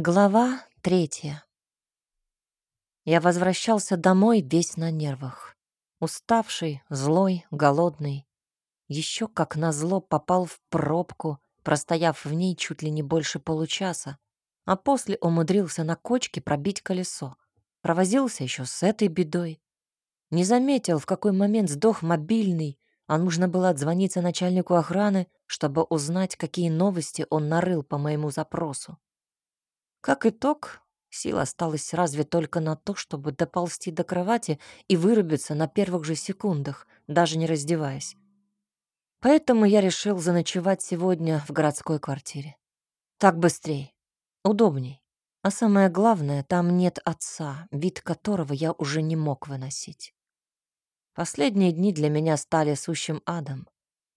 Глава третья. Я возвращался домой весь на нервах. Уставший, злой, голодный. Еще как назло попал в пробку, простояв в ней чуть ли не больше получаса, а после умудрился на кочке пробить колесо. Провозился еще с этой бедой. Не заметил, в какой момент сдох мобильный, а нужно было отзвониться начальнику охраны, чтобы узнать, какие новости он нарыл по моему запросу. Как итог, сил осталось разве только на то, чтобы доползти до кровати и вырубиться на первых же секундах, даже не раздеваясь. Поэтому я решил заночевать сегодня в городской квартире. Так быстрее, удобней. А самое главное, там нет отца, вид которого я уже не мог выносить. Последние дни для меня стали сущим адом.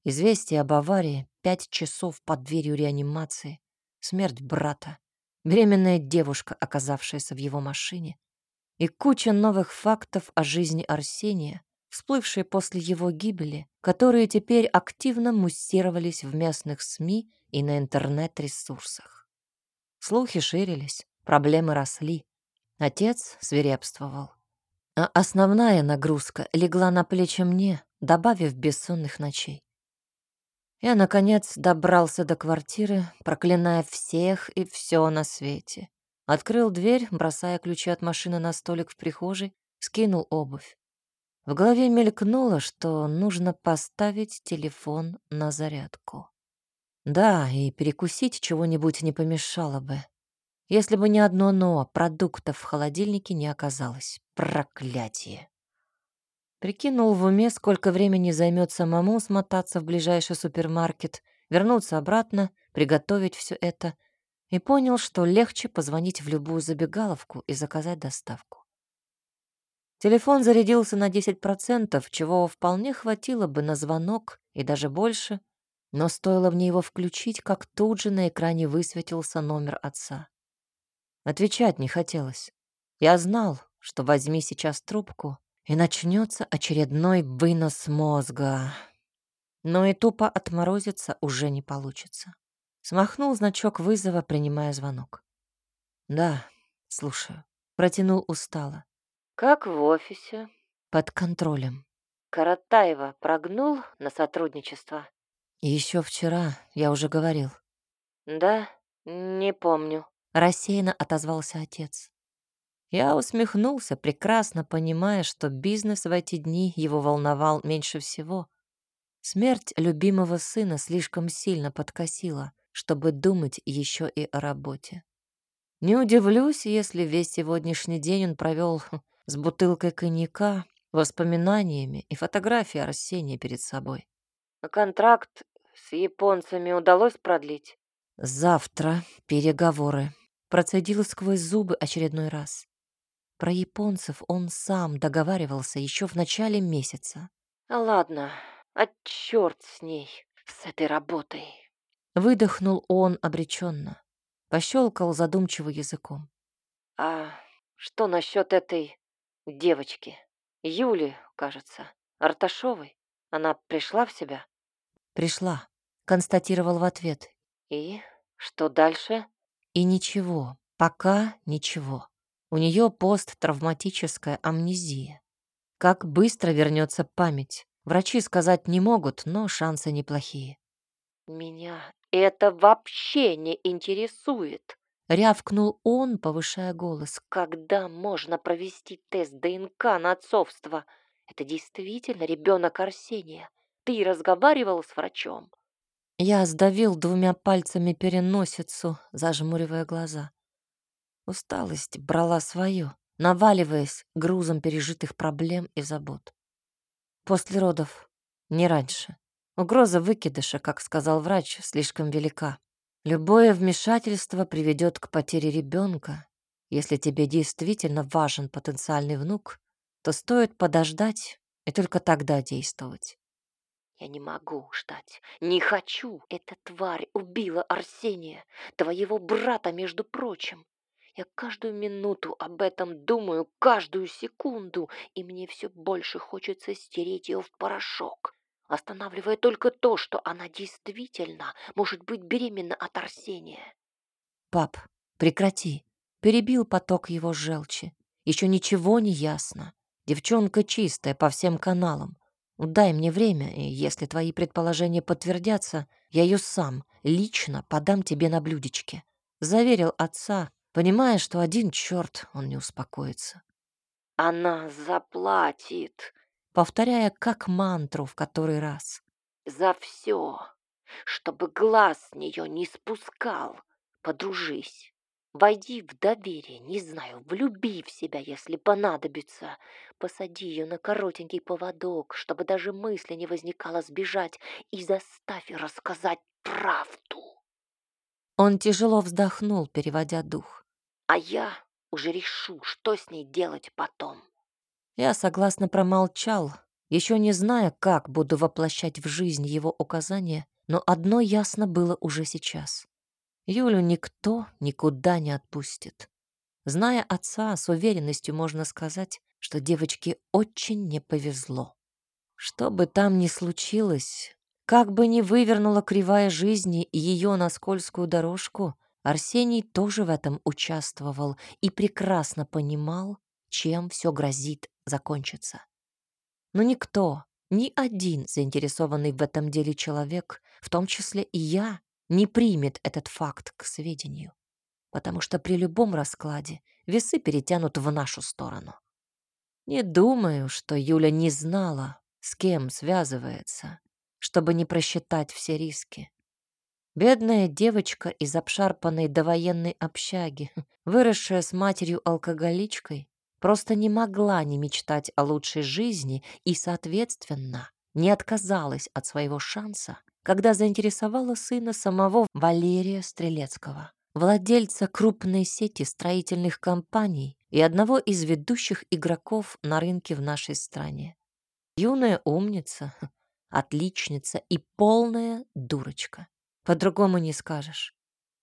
Известие об аварии, пять часов под дверью реанимации, смерть брата, беременная девушка, оказавшаяся в его машине, и куча новых фактов о жизни Арсения, всплывшие после его гибели, которые теперь активно муссировались в местных СМИ и на интернет-ресурсах. Слухи ширились, проблемы росли. Отец свирепствовал. А основная нагрузка легла на плечи мне, добавив бессонных ночей. Я, наконец, добрался до квартиры, проклиная всех и все на свете. Открыл дверь, бросая ключи от машины на столик в прихожей, скинул обувь. В голове мелькнуло, что нужно поставить телефон на зарядку. Да, и перекусить чего-нибудь не помешало бы. Если бы не одно «но», продуктов в холодильнике не оказалось. Проклятие. Прикинул в уме, сколько времени займет самому смотаться в ближайший супермаркет, вернуться обратно, приготовить все это, и понял, что легче позвонить в любую забегаловку и заказать доставку. Телефон зарядился на 10%, чего вполне хватило бы на звонок и даже больше, но стоило мне его включить, как тут же на экране высветился номер отца. Отвечать не хотелось. Я знал, что возьми сейчас трубку, и начнется очередной вынос мозга. Но и тупо отморозиться уже не получится. Смахнул значок вызова, принимая звонок. «Да, слушаю». Протянул устало. «Как в офисе?» «Под контролем». «Каратаева прогнул на сотрудничество?» «Еще вчера, я уже говорил». «Да, не помню», — рассеянно отозвался отец. Я усмехнулся, прекрасно понимая, что бизнес в эти дни его волновал меньше всего. Смерть любимого сына слишком сильно подкосила, чтобы думать еще и о работе. Не удивлюсь, если весь сегодняшний день он провел с бутылкой коньяка, воспоминаниями и фотографией Арсения перед собой. А контракт с японцами удалось продлить? Завтра переговоры. Процедил сквозь зубы очередной раз. Про японцев он сам договаривался еще в начале месяца. Ладно, а черт с ней, с этой работой. Выдохнул он обреченно, пощелкал задумчиво языком. А что насчет этой девочки? Юли, кажется, Арташовой? Она пришла в себя? Пришла, констатировал в ответ. И что дальше? И ничего, пока ничего. У нее посттравматическая амнезия. Как быстро вернется память? Врачи сказать не могут, но шансы неплохие. «Меня это вообще не интересует!» Рявкнул он, повышая голос. «Когда можно провести тест ДНК на отцовство? Это действительно ребенок Арсения? Ты разговаривал с врачом?» Я сдавил двумя пальцами переносицу, зажмуривая глаза. Усталость брала свое, наваливаясь грузом пережитых проблем и забот. После родов, не раньше. Угроза выкидыша, как сказал врач, слишком велика. Любое вмешательство приведет к потере ребенка. Если тебе действительно важен потенциальный внук, то стоит подождать и только тогда действовать. Я не могу ждать, не хочу. Эта тварь убила Арсения, твоего брата, между прочим. Я каждую минуту об этом думаю, каждую секунду, и мне все больше хочется стереть ее в порошок, останавливая только то, что она действительно может быть беременна от Арсения. «Пап, Прекрати. Перебил поток его желчи. Еще ничего не ясно. Девчонка чистая по всем каналам. Дай мне время, и если твои предположения подтвердятся, я ее сам лично подам тебе на блюдечке. Заверил отца, понимая, что один черт он не успокоится. Она заплатит, повторяя как мантру в который раз. За все, чтобы глаз с нее не спускал. Подружись. Войди в доверие, не знаю, влюби в себя, если понадобится. Посади ее на коротенький поводок, чтобы даже мысли не возникало сбежать, и заставь рассказать правду. Он тяжело вздохнул, переводя дух. А я уже решу, что с ней делать потом. Я согласно промолчал, еще не зная, как буду воплощать в жизнь его указания, но одно ясно было уже сейчас. Юлю никто никуда не отпустит. Зная отца, с уверенностью можно сказать, что девочке очень не повезло. Что бы там ни случилось, как бы ни вывернула кривая жизни ее на скользкую дорожку, Арсений тоже в этом участвовал и прекрасно понимал, чем все грозит закончиться. Но никто, ни один заинтересованный в этом деле человек, в том числе и я, не примет этот факт к сведению, потому что при любом раскладе весы перетянут в нашу сторону. Не думаю, что Юля не знала, с кем связывается, чтобы не просчитать все риски. Бедная девочка из обшарпанной довоенной общаги, выросшая с матерью-алкоголичкой, просто не могла не мечтать о лучшей жизни и, соответственно, не отказалась от своего шанса когда заинтересовала сына самого Валерия Стрелецкого, владельца крупной сети строительных компаний и одного из ведущих игроков на рынке в нашей стране. Юная умница, отличница и полная дурочка. По-другому не скажешь.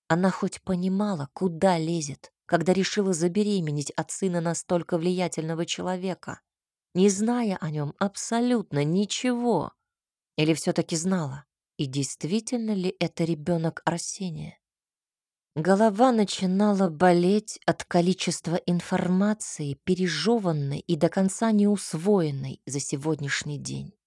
Она хоть понимала, куда лезет, когда решила забеременеть от сына настолько влиятельного человека, не зная о нем абсолютно ничего. Или все-таки знала? И действительно ли это ребенок Арсения? Голова начинала болеть от количества информации, пережеванной и до конца не усвоенной за сегодняшний день.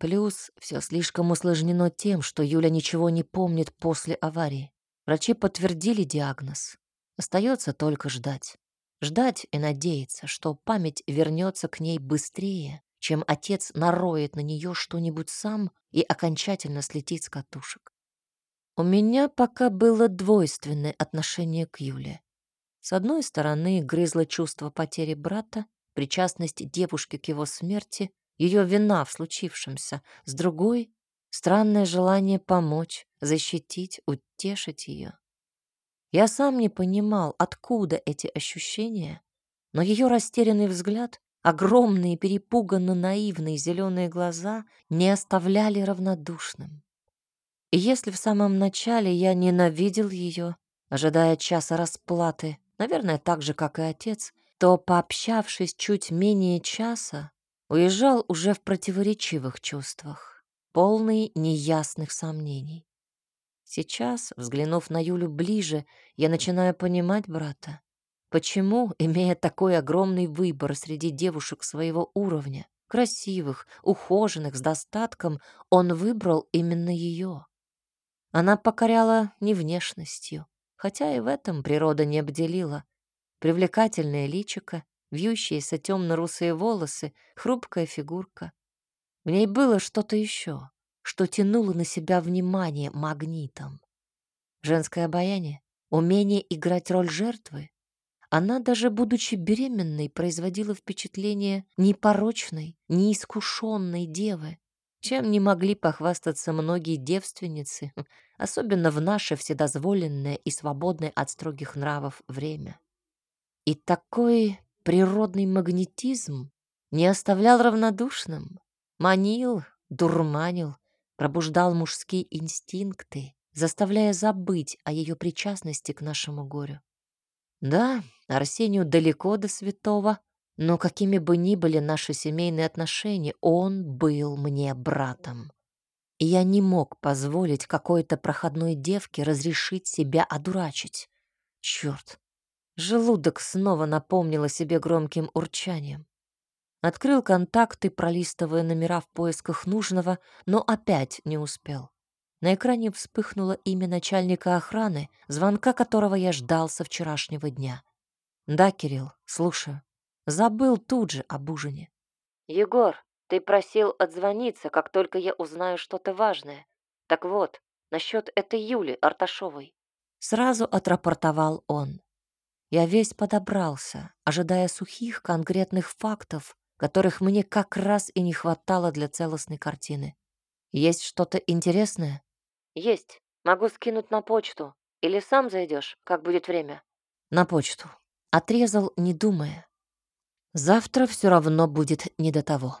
Плюс все слишком усложнено тем, что Юля ничего не помнит после аварии. Врачи подтвердили диагноз. Остается только ждать. Ждать и надеяться, что память вернется к ней быстрее, чем отец нароет на нее что-нибудь сам и окончательно слетит с катушек. У меня пока было двойственное отношение к Юле. С одной стороны, грызло чувство потери брата, причастность девушки к его смерти, ее вина в случившемся. С другой — странное желание помочь, защитить, утешить ее. Я сам не понимал, откуда эти ощущения, но ее растерянный взгляд Огромные, перепуганно наивные зеленые глаза не оставляли равнодушным. И если в самом начале я ненавидел ее, ожидая часа расплаты, наверное, так же, как и отец, то, пообщавшись чуть менее часа, уезжал уже в противоречивых чувствах, полный неясных сомнений. Сейчас, взглянув на Юлю ближе, я начинаю понимать брата. Почему, имея такой огромный выбор среди девушек своего уровня, красивых, ухоженных, с достатком, он выбрал именно ее? Она покоряла не внешностью, хотя и в этом природа не обделила. Привлекательное личико, вьющиеся темно-русые волосы, хрупкая фигурка. В ней было что-то еще, что тянуло на себя внимание магнитом. Женское обаяние, умение играть роль жертвы, она, даже будучи беременной, производила впечатление непорочной, неискушенной девы, чем не могли похвастаться многие девственницы, особенно в наше вседозволенное и свободное от строгих нравов время. И такой природный магнетизм не оставлял равнодушным, манил, дурманил, пробуждал мужские инстинкты, заставляя забыть о ее причастности к нашему горю. Да, Арсению далеко до святого, но какими бы ни были наши семейные отношения, он был мне братом. И я не мог позволить какой-то проходной девке разрешить себя одурачить. Черт! Желудок снова напомнил о себе громким урчанием. Открыл контакты, пролистывая номера в поисках нужного, но опять не успел. На экране вспыхнуло имя начальника охраны, звонка которого я ждал со вчерашнего дня. «Да, Кирилл, слушаю. Забыл тут же об ужине». «Егор, ты просил отзвониться, как только я узнаю что-то важное. Так вот, насчет этой Юли Арташовой». Сразу отрапортовал он. Я весь подобрался, ожидая сухих конкретных фактов, которых мне как раз и не хватало для целостной картины. Есть что-то интересное? Есть. Могу скинуть на почту. Или сам зайдешь, как будет время? На почту. Отрезал, не думая. Завтра все равно будет не до того.